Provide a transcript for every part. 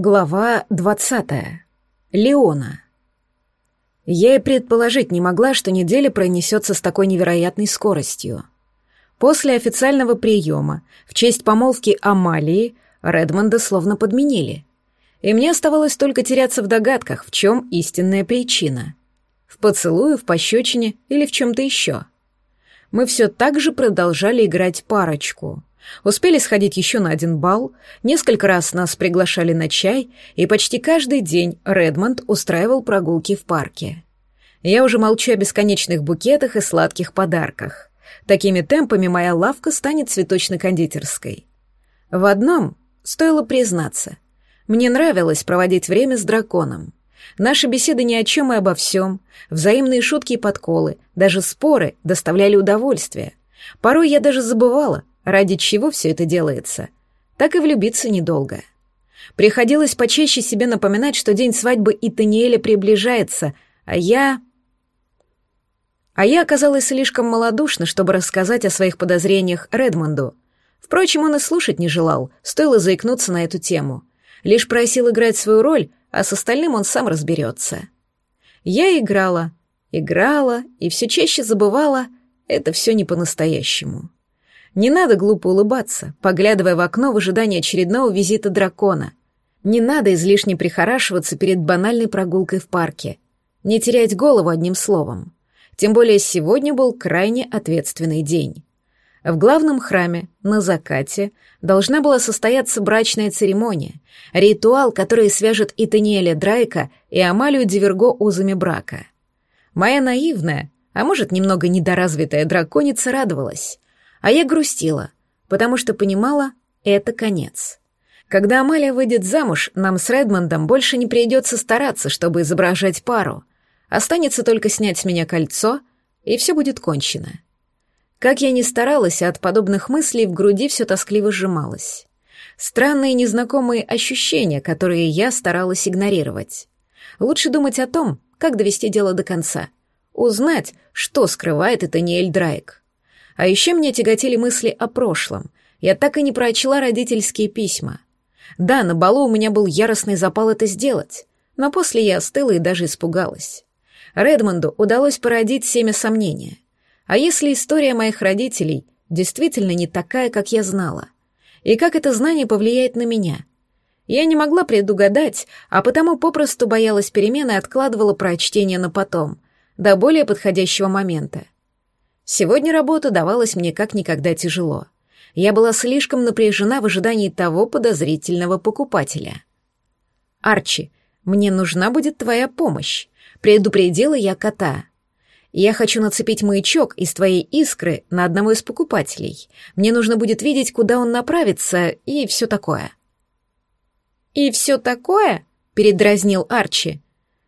Глава двадцатая. Леона. Я и предположить не могла, что неделя пронесется с такой невероятной скоростью. После официального приема в честь помолвки Амалии Редмонда словно подменили. И мне оставалось только теряться в догадках, в чем истинная причина. В поцелуе, в пощечине или в чем-то еще. Мы все так же продолжали играть парочку — Успели сходить еще на один бал, несколько раз нас приглашали на чай, и почти каждый день Редмонд устраивал прогулки в парке. Я уже молчу о бесконечных букетах и сладких подарках. Такими темпами моя лавка станет цветочно-кондитерской. В одном стоило признаться. Мне нравилось проводить время с драконом. Наши беседы ни о чем и обо всем, взаимные шутки и подколы, даже споры доставляли удовольствие. Порой я даже забывала, ради чего все это делается. Так и влюбиться недолго. Приходилось почаще себе напоминать, что день свадьбы и Таниэля приближается, а я... А я оказалась слишком малодушна, чтобы рассказать о своих подозрениях Редмонду. Впрочем, он и слушать не желал, стоило заикнуться на эту тему. Лишь просил играть свою роль, а с остальным он сам разберется. Я играла, играла и все чаще забывала, это все не по-настоящему. Не надо глупо улыбаться, поглядывая в окно в ожидании очередного визита дракона. Не надо излишне прихорашиваться перед банальной прогулкой в парке. Не терять голову одним словом. Тем более сегодня был крайне ответственный день. В главном храме, на закате, должна была состояться брачная церемония, ритуал, который свяжет и Таниэля Драйка, и Амалию Диверго узами брака. Моя наивная, а может, немного недоразвитая драконица радовалась а я грустила, потому что понимала, это конец. Когда Амалия выйдет замуж, нам с Редмондом больше не придется стараться, чтобы изображать пару. Останется только снять с меня кольцо, и все будет кончено. Как я ни старалась, от подобных мыслей в груди все тоскливо сжималось. Странные незнакомые ощущения, которые я старалась игнорировать. Лучше думать о том, как довести дело до конца. Узнать, что скрывает это Ниэль Драйк. А еще мне тяготили мысли о прошлом. Я так и не прочла родительские письма. Да, на балу у меня был яростный запал это сделать, но после я остыла и даже испугалась. Редмонду удалось породить семя сомнения. А если история моих родителей действительно не такая, как я знала? И как это знание повлияет на меня? Я не могла предугадать, а потому попросту боялась перемены и откладывала прочтение на потом, до более подходящего момента. Сегодня работа давалась мне как никогда тяжело. Я была слишком напряжена в ожидании того подозрительного покупателя. «Арчи, мне нужна будет твоя помощь», — предупредила я кота. «Я хочу нацепить маячок из твоей искры на одного из покупателей. Мне нужно будет видеть, куда он направится, и все такое». «И все такое?» — передразнил Арчи.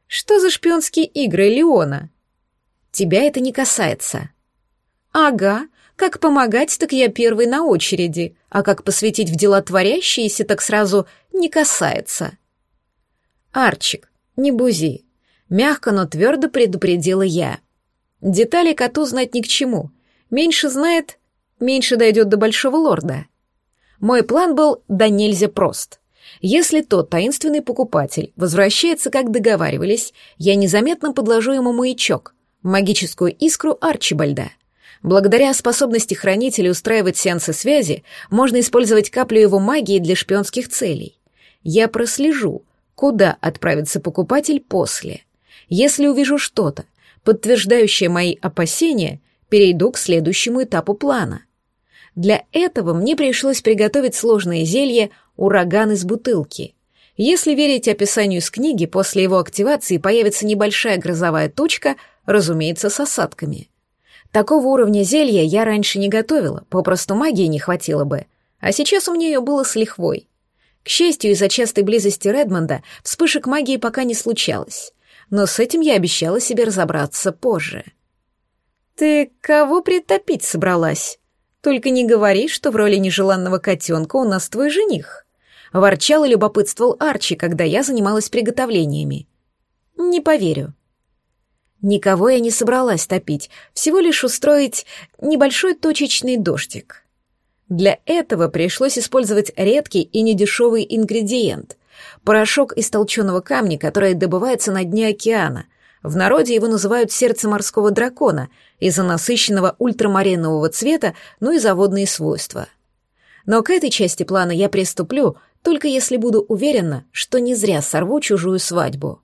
«Что за шпионские игры Леона?» «Тебя это не касается», «Ага, как помогать, так я первый на очереди, а как посвятить в дела творящиеся, так сразу не касается». «Арчик, не бузи», — мягко, но твердо предупредила я. «Детали коту знать ни к чему. Меньше знает, меньше дойдет до большого лорда». Мой план был да нельзя прост. Если тот таинственный покупатель возвращается, как договаривались, я незаметно подложу ему маячок, магическую искру Арчибальда. Благодаря способности хранителя устраивать сеансы связи, можно использовать каплю его магии для шпионских целей. Я прослежу, куда отправится покупатель после. Если увижу что-то, подтверждающее мои опасения, перейду к следующему этапу плана. Для этого мне пришлось приготовить сложное зелье «Ураган из бутылки». Если верить описанию с книги, после его активации появится небольшая грозовая тучка, разумеется, с осадками. Такого уровня зелья я раньше не готовила, попросту магии не хватило бы, а сейчас у меня ее было с лихвой. К счастью, из-за частой близости Редмонда вспышек магии пока не случалось, но с этим я обещала себе разобраться позже. «Ты кого притопить собралась? Только не говори, что в роли нежеланного котенка у нас твой жених», — ворчал и любопытствовал Арчи, когда я занималась приготовлениями. «Не поверю». Никого я не собралась топить, всего лишь устроить небольшой точечный дождик. Для этого пришлось использовать редкий и недешевый ингредиент Порошок из толченого камня, который добывается на дне океана. В народе его называют сердце морского дракона из-за насыщенного ультрамаринового цвета, ну и заводные свойства. Но к этой части плана я приступлю, только если буду уверена, что не зря сорву чужую свадьбу.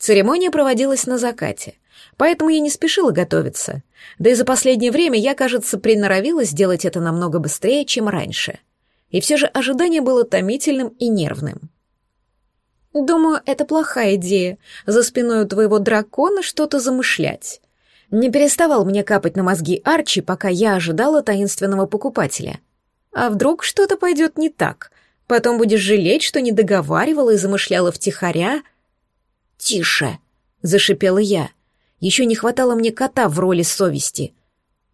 Церемония проводилась на закате, поэтому я не спешила готовиться. Да и за последнее время я, кажется, приноровилась сделать это намного быстрее, чем раньше. И все же ожидание было томительным и нервным. «Думаю, это плохая идея, за спиной у твоего дракона что-то замышлять». Не переставал мне капать на мозги Арчи, пока я ожидала таинственного покупателя. А вдруг что-то пойдет не так? Потом будешь жалеть, что не договаривала и замышляла втихаря? «Тише!» — зашипела я. Еще не хватало мне кота в роли совести.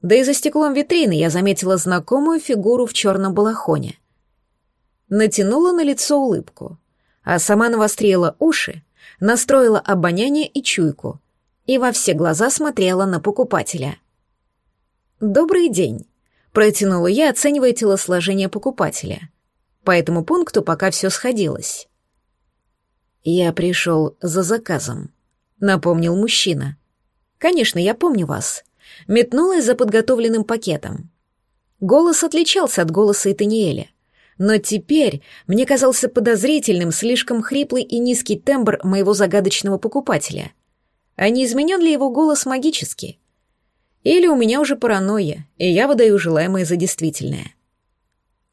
Да и за стеклом витрины я заметила знакомую фигуру в черном балахоне. Натянула на лицо улыбку, а сама навострила уши, настроила обоняние и чуйку и во все глаза смотрела на покупателя. «Добрый день», — протянула я, оценивая телосложение покупателя. По этому пункту пока все сходилось. «Я пришел за заказом», — напомнил мужчина. «Конечно, я помню вас». Метнулась за подготовленным пакетом. Голос отличался от голоса Этаниэля. Но теперь мне казался подозрительным слишком хриплый и низкий тембр моего загадочного покупателя. А не изменен ли его голос магически? Или у меня уже паранойя, и я выдаю желаемое за действительное?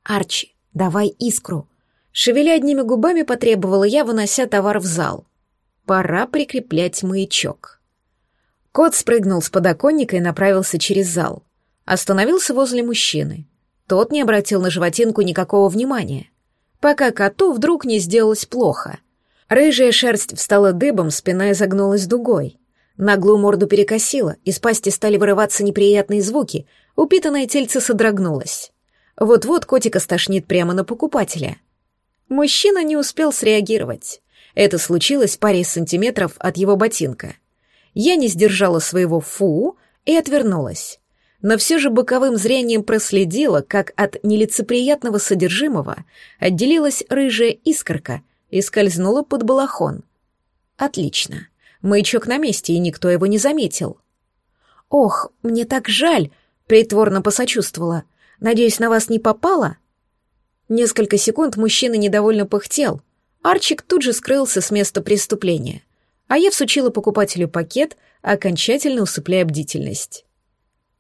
«Арчи, давай искру!» Шевеля одними губами потребовала я, вынося товар в зал. Пора прикреплять маячок. Кот спрыгнул с подоконника и направился через зал. Остановился возле мужчины. Тот не обратил на животинку никакого внимания. Пока коту вдруг не сделалось плохо. Рыжая шерсть встала дыбом, спина изогнулась дугой. Наглую морду перекосила, из пасти стали вырываться неприятные звуки, упитанное тельце содрогнулось. Вот-вот котика стошнит прямо на покупателя. Мужчина не успел среагировать. Это случилось паре сантиметров от его ботинка. Я не сдержала своего «фу» и отвернулась. Но все же боковым зрением проследила, как от нелицеприятного содержимого отделилась рыжая искорка и скользнула под балахон. Отлично. Маячок на месте, и никто его не заметил. «Ох, мне так жаль!» — притворно посочувствовала. «Надеюсь, на вас не попало?» Несколько секунд мужчина недовольно пыхтел. Арчик тут же скрылся с места преступления а я всучила покупателю пакет, окончательно усыпляя бдительность.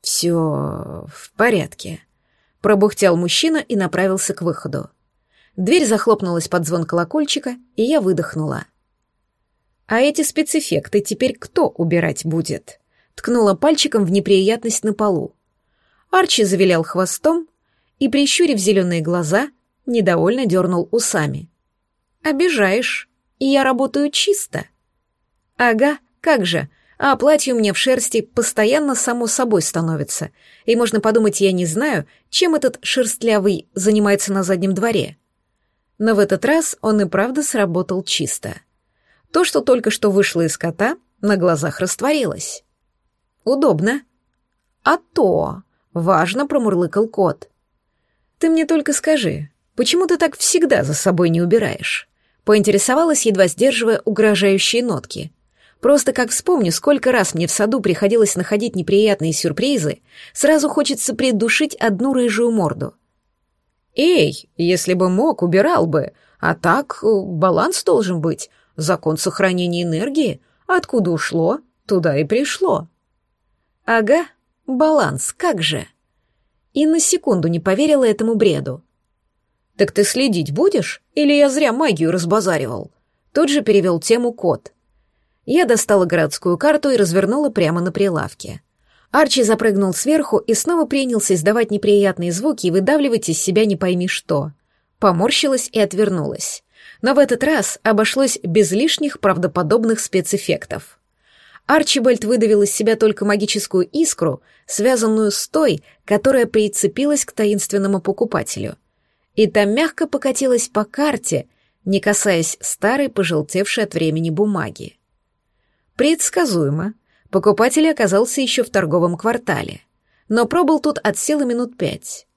«Все в порядке», — пробухтел мужчина и направился к выходу. Дверь захлопнулась под звон колокольчика, и я выдохнула. «А эти спецэффекты теперь кто убирать будет?» Ткнула пальчиком в неприятность на полу. Арчи завилял хвостом и, прищурив зеленые глаза, недовольно дернул усами. «Обижаешь, и я работаю чисто». Ага, как же. А платье у меня в шерсти постоянно само собой становится. И можно подумать, я не знаю, чем этот шерстлявый занимается на заднем дворе. Но в этот раз он и правда сработал чисто. То, что только что вышло из кота, на глазах растворилось. Удобно. А то, важно промурлыкал кот. Ты мне только скажи, почему ты так всегда за собой не убираешь? Поинтересовалась, едва сдерживая угрожающие нотки — Просто как вспомню, сколько раз мне в саду приходилось находить неприятные сюрпризы, сразу хочется придушить одну рыжую морду. «Эй, если бы мог, убирал бы. А так, э, баланс должен быть. Закон сохранения энергии. Откуда ушло, туда и пришло». «Ага, баланс, как же?» И на секунду не поверила этому бреду. «Так ты следить будешь? Или я зря магию разбазаривал?» Тут же перевел тему кот. Я достала городскую карту и развернула прямо на прилавке. Арчи запрыгнул сверху и снова принялся издавать неприятные звуки и выдавливать из себя не пойми что. Поморщилась и отвернулась. Но в этот раз обошлось без лишних правдоподобных спецэффектов. Арчибальд выдавил из себя только магическую искру, связанную с той, которая прицепилась к таинственному покупателю. И там мягко покатилась по карте, не касаясь старой, пожелтевшей от времени бумаги. Предсказуемо. Покупатель оказался еще в торговом квартале. Но пробыл тут от силы минут пять.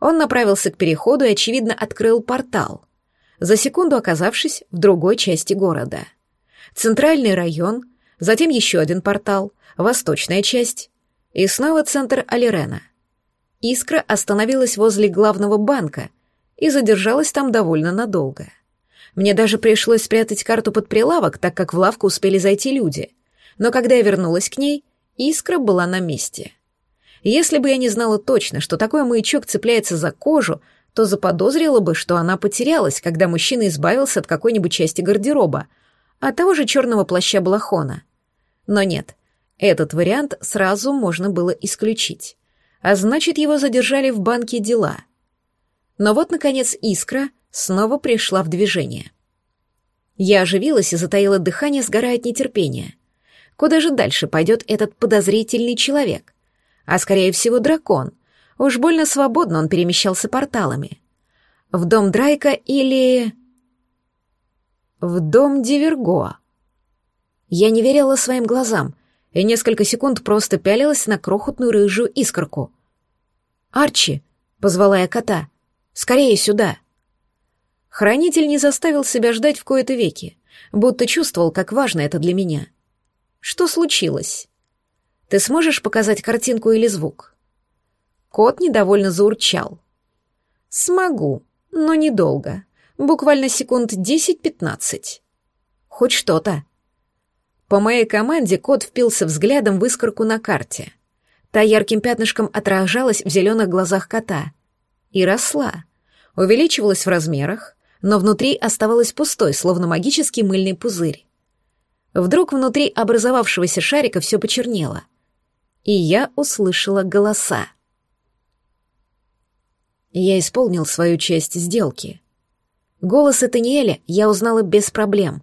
Он направился к переходу и, очевидно, открыл портал. за секунду оказавшись в другой части города. Центральный район, затем еще один портал, восточная часть и снова центр Алирена. Искра остановилась возле главного банка и задержалась там довольно надолго. Мне даже пришлось спрятать карту под прилавок, так как в лавку успели зайти люди. Но когда я вернулась к ней, искра была на месте. Если бы я не знала точно, что такой маячок цепляется за кожу, то заподозрила бы, что она потерялась, когда мужчина избавился от какой-нибудь части гардероба, а того же черного плаща балахона. Но нет, этот вариант сразу можно было исключить. А значит, его задержали в банке дела. Но вот, наконец, искра снова пришла в движение. Я оживилась и затаила дыхание, сгорая от нетерпения. Куда же дальше пойдет этот подозрительный человек? А скорее всего дракон. Уж больно свободно он перемещался порталами. В дом Драйка или... В дом Диверго. Я не верила своим глазам и несколько секунд просто пялилась на крохотную рыжую искорку. «Арчи!» — позвала я кота. «Скорее сюда!» Хранитель не заставил себя ждать в кои-то веки, будто чувствовал, как важно это для меня — что случилось? Ты сможешь показать картинку или звук? Кот недовольно заурчал. Смогу, но недолго. Буквально секунд 10-15. Хоть что-то. По моей команде кот впился взглядом в искорку на карте. Та ярким пятнышком отражалась в зеленых глазах кота. И росла. Увеличивалась в размерах, но внутри оставалась пустой, словно магический мыльный пузырь. Вдруг внутри образовавшегося шарика все почернело. И я услышала голоса. Я исполнил свою часть сделки. Голос Этаниэля я узнала без проблем.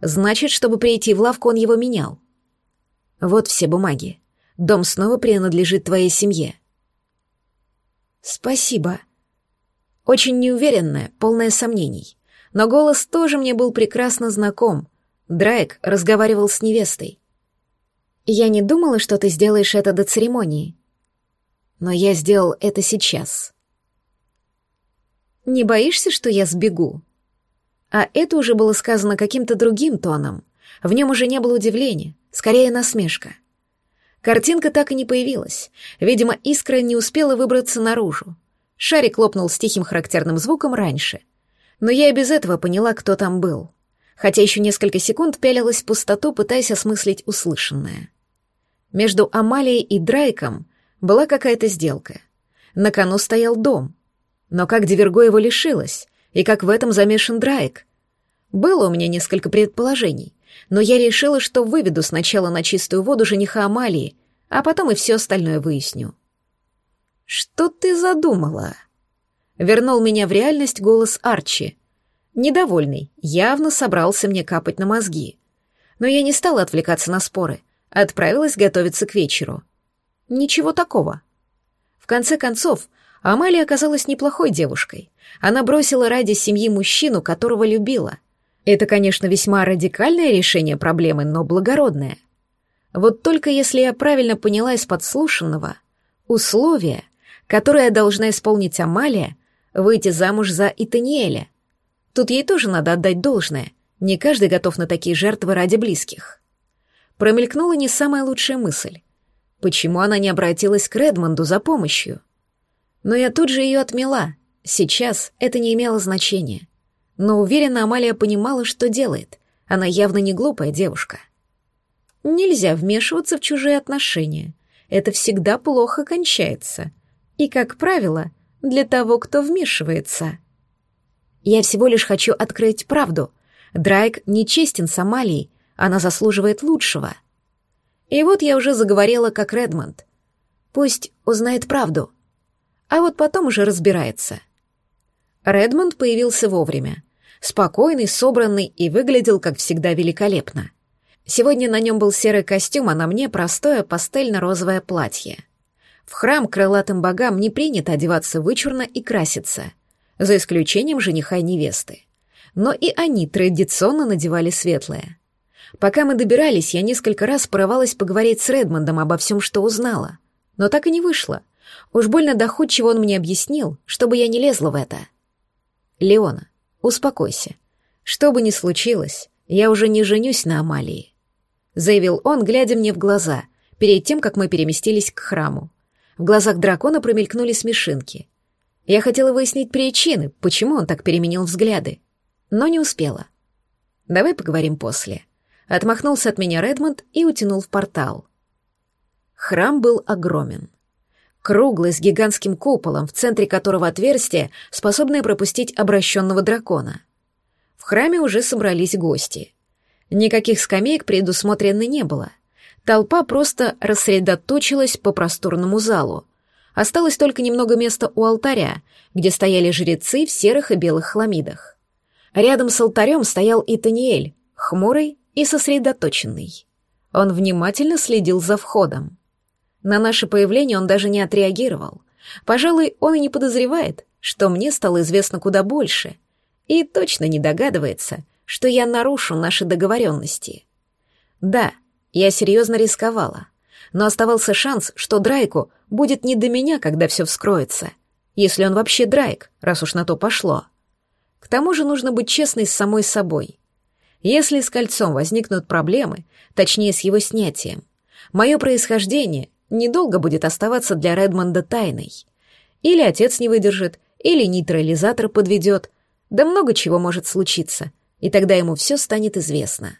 Значит, чтобы прийти в лавку, он его менял. Вот все бумаги. Дом снова принадлежит твоей семье. Спасибо. Очень неуверенная, полная сомнений. Но голос тоже мне был прекрасно знаком — Драйк разговаривал с невестой. «Я не думала, что ты сделаешь это до церемонии. Но я сделал это сейчас». «Не боишься, что я сбегу?» А это уже было сказано каким-то другим тоном. В нем уже не было удивления, скорее насмешка. Картинка так и не появилась. Видимо, искра не успела выбраться наружу. Шарик лопнул с тихим характерным звуком раньше. Но я и без этого поняла, кто там был хотя еще несколько секунд пялилась в пустоту, пытаясь осмыслить услышанное. Между Амалией и Драйком была какая-то сделка. На кону стоял дом. Но как Диверго его лишилась, и как в этом замешан Драйк? Было у меня несколько предположений, но я решила, что выведу сначала на чистую воду жениха Амалии, а потом и все остальное выясню. «Что ты задумала?» Вернул меня в реальность голос Арчи, Недовольный, явно собрался мне капать на мозги. Но я не стала отвлекаться на споры, отправилась готовиться к вечеру. Ничего такого. В конце концов, Амалия оказалась неплохой девушкой. Она бросила ради семьи мужчину, которого любила. Это, конечно, весьма радикальное решение проблемы, но благородное. Вот только если я правильно поняла из подслушанного, условие, которое должна исполнить Амалия, выйти замуж за Итаниэля — Тут ей тоже надо отдать должное. Не каждый готов на такие жертвы ради близких. Промелькнула не самая лучшая мысль. Почему она не обратилась к Редмонду за помощью? Но я тут же ее отмела. Сейчас это не имело значения. Но уверена, Амалия понимала, что делает. Она явно не глупая девушка. Нельзя вмешиваться в чужие отношения. Это всегда плохо кончается. И, как правило, для того, кто вмешивается — я всего лишь хочу открыть правду. Драйк нечестен с Амалией, она заслуживает лучшего. И вот я уже заговорила как Редмонд. Пусть узнает правду. А вот потом уже разбирается. Редмонд появился вовремя. Спокойный, собранный и выглядел, как всегда, великолепно. Сегодня на нем был серый костюм, а на мне простое пастельно-розовое платье. В храм крылатым богам не принято одеваться вычурно и краситься — за исключением жениха и невесты. Но и они традиционно надевали светлое. Пока мы добирались, я несколько раз порывалась поговорить с Редмондом обо всем, что узнала. Но так и не вышло. Уж больно доходчиво он мне объяснил, чтобы я не лезла в это. «Леона, Успокойся. Что бы ни случилось, я уже не женюсь на Амалии», — заявил он, глядя мне в глаза, перед тем, как мы переместились к храму. В глазах дракона промелькнули смешинки. Я хотела выяснить причины, почему он так переменил взгляды, но не успела. «Давай поговорим после». Отмахнулся от меня Редмонд и утянул в портал. Храм был огромен. Круглый, с гигантским куполом, в центре которого отверстие, способное пропустить обращенного дракона. В храме уже собрались гости. Никаких скамеек предусмотрено не было. Толпа просто рассредоточилась по просторному залу. Осталось только немного места у алтаря, где стояли жрецы в серых и белых хламидах. Рядом с алтарем стоял и Таниэль, хмурый и сосредоточенный. Он внимательно следил за входом. На наше появление он даже не отреагировал. Пожалуй, он и не подозревает, что мне стало известно куда больше, и точно не догадывается, что я нарушу наши договоренности. Да, я серьезно рисковала, но оставался шанс, что Драйку будет не до меня, когда все вскроется, если он вообще Драйк, раз уж на то пошло. К тому же нужно быть честной с самой собой. Если с кольцом возникнут проблемы, точнее с его снятием, мое происхождение недолго будет оставаться для Редмонда тайной. Или отец не выдержит, или нейтрализатор подведет, да много чего может случиться, и тогда ему все станет известно.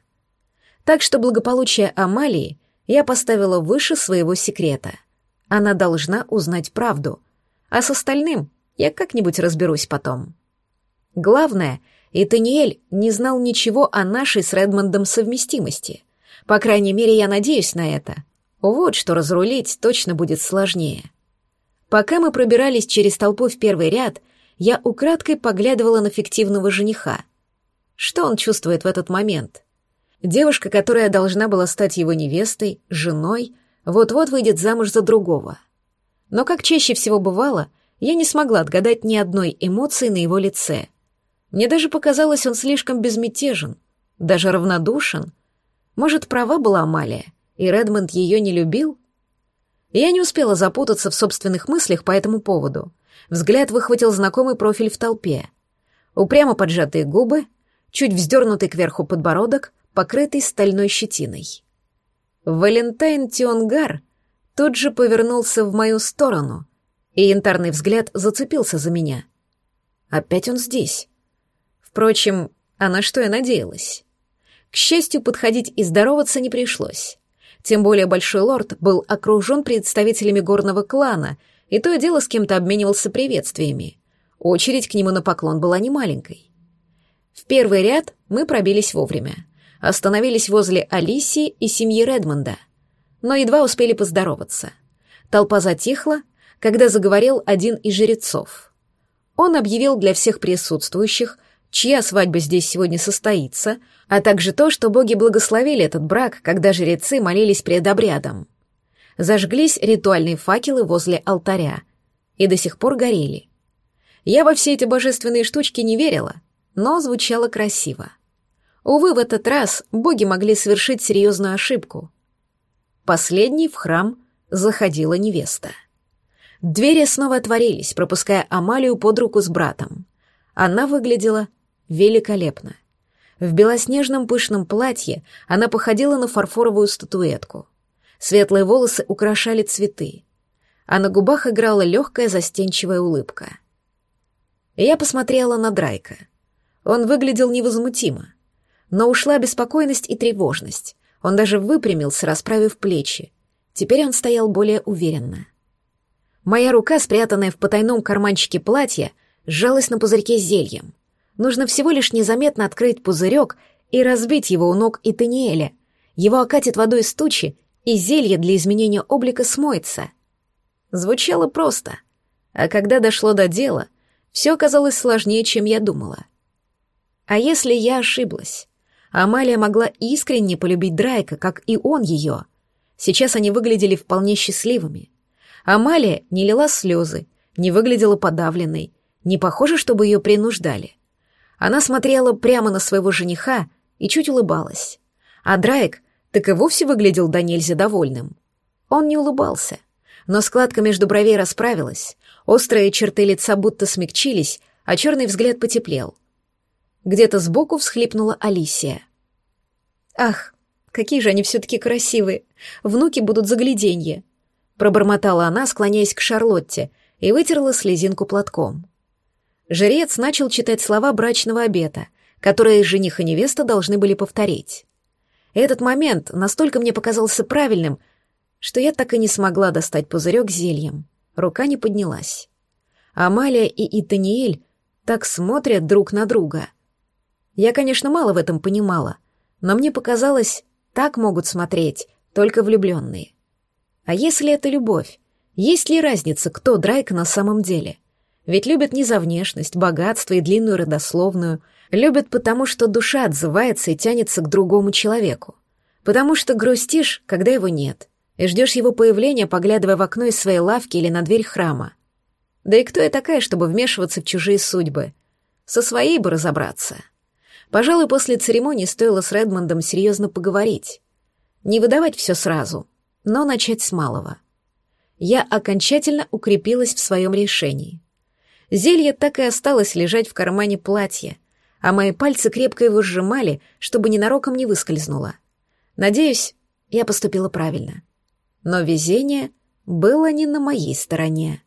Так что благополучие Амалии я поставила выше своего секрета. Она должна узнать правду, а с остальным я как-нибудь разберусь потом. Главное, и Таниэль не знал ничего о нашей с Редмондом совместимости. По крайней мере, я надеюсь на это — вот что разрулить точно будет сложнее. Пока мы пробирались через толпу в первый ряд, я украдкой поглядывала на фиктивного жениха. Что он чувствует в этот момент? Девушка, которая должна была стать его невестой, женой, вот-вот выйдет замуж за другого. Но, как чаще всего бывало, я не смогла отгадать ни одной эмоции на его лице. Мне даже показалось, он слишком безмятежен, даже равнодушен. Может, права была Амалия — и Редмонд ее не любил? Я не успела запутаться в собственных мыслях по этому поводу. Взгляд выхватил знакомый профиль в толпе. Упрямо поджатые губы, чуть вздернутый кверху подбородок, покрытый стальной щетиной. Валентайн Тионгар тут же повернулся в мою сторону, и янтарный взгляд зацепился за меня. Опять он здесь. Впрочем, а на что я надеялась? К счастью, подходить и здороваться не пришлось. Тем более Большой Лорд был окружен представителями горного клана, и то и дело с кем-то обменивался приветствиями. Очередь к нему на поклон была немаленькой. В первый ряд мы пробились вовремя. Остановились возле Алисии и семьи Редмонда. Но едва успели поздороваться. Толпа затихла, когда заговорил один из жрецов. Он объявил для всех присутствующих — чья свадьба здесь сегодня состоится, а также то, что боги благословили этот брак, когда жрецы молились пред обрядом. Зажглись ритуальные факелы возле алтаря и до сих пор горели. Я во все эти божественные штучки не верила, но звучало красиво. Увы, в этот раз боги могли совершить серьезную ошибку. Последней в храм заходила невеста. Двери снова отворились, пропуская Амалию под руку с братом. Она выглядела великолепно. В белоснежном пышном платье она походила на фарфоровую статуэтку. Светлые волосы украшали цветы, а на губах играла легкая застенчивая улыбка. Я посмотрела на Драйка. Он выглядел невозмутимо, но ушла беспокойность и тревожность. Он даже выпрямился, расправив плечи. Теперь он стоял более уверенно. Моя рука, спрятанная в потайном карманчике платья, сжалась на пузырьке с зельем. Нужно всего лишь незаметно открыть пузырек и разбить его у ног и Таниэля. Его окатит водой с тучи, и зелье для изменения облика смоется. Звучало просто. А когда дошло до дела, все оказалось сложнее, чем я думала. А если я ошиблась? Амалия могла искренне полюбить Драйка, как и он ее. Сейчас они выглядели вполне счастливыми. Амалия не лила слезы, не выглядела подавленной, не похоже, чтобы ее принуждали. Она смотрела прямо на своего жениха и чуть улыбалась. А Драйк так и вовсе выглядел до нельзя довольным. Он не улыбался, но складка между бровей расправилась, острые черты лица будто смягчились, а черный взгляд потеплел. Где-то сбоку всхлипнула Алисия. «Ах, какие же они все-таки красивые! Внуки будут загляденье!» Пробормотала она, склоняясь к Шарлотте, и вытерла слезинку платком. Жрец начал читать слова брачного обета, которые жених и невеста должны были повторить. Этот момент настолько мне показался правильным, что я так и не смогла достать пузырек зельем. Рука не поднялась. Амалия и Итаниэль так смотрят друг на друга. Я, конечно, мало в этом понимала, но мне показалось, так могут смотреть только влюбленные. А если это любовь? Есть ли разница, кто Драйк на самом деле? Ведь любят не за внешность, богатство и длинную родословную, любят потому, что душа отзывается и тянется к другому человеку. Потому что грустишь, когда его нет, и ждешь его появления, поглядывая в окно из своей лавки или на дверь храма. Да и кто я такая, чтобы вмешиваться в чужие судьбы? Со своей бы разобраться. Пожалуй, после церемонии стоило с Редмондом серьезно поговорить. Не выдавать все сразу, но начать с малого. Я окончательно укрепилась в своем решении. Зелье так и осталось лежать в кармане платья, а мои пальцы крепко его сжимали, чтобы ненароком не выскользнуло. Надеюсь, я поступила правильно но везение было не на моей стороне.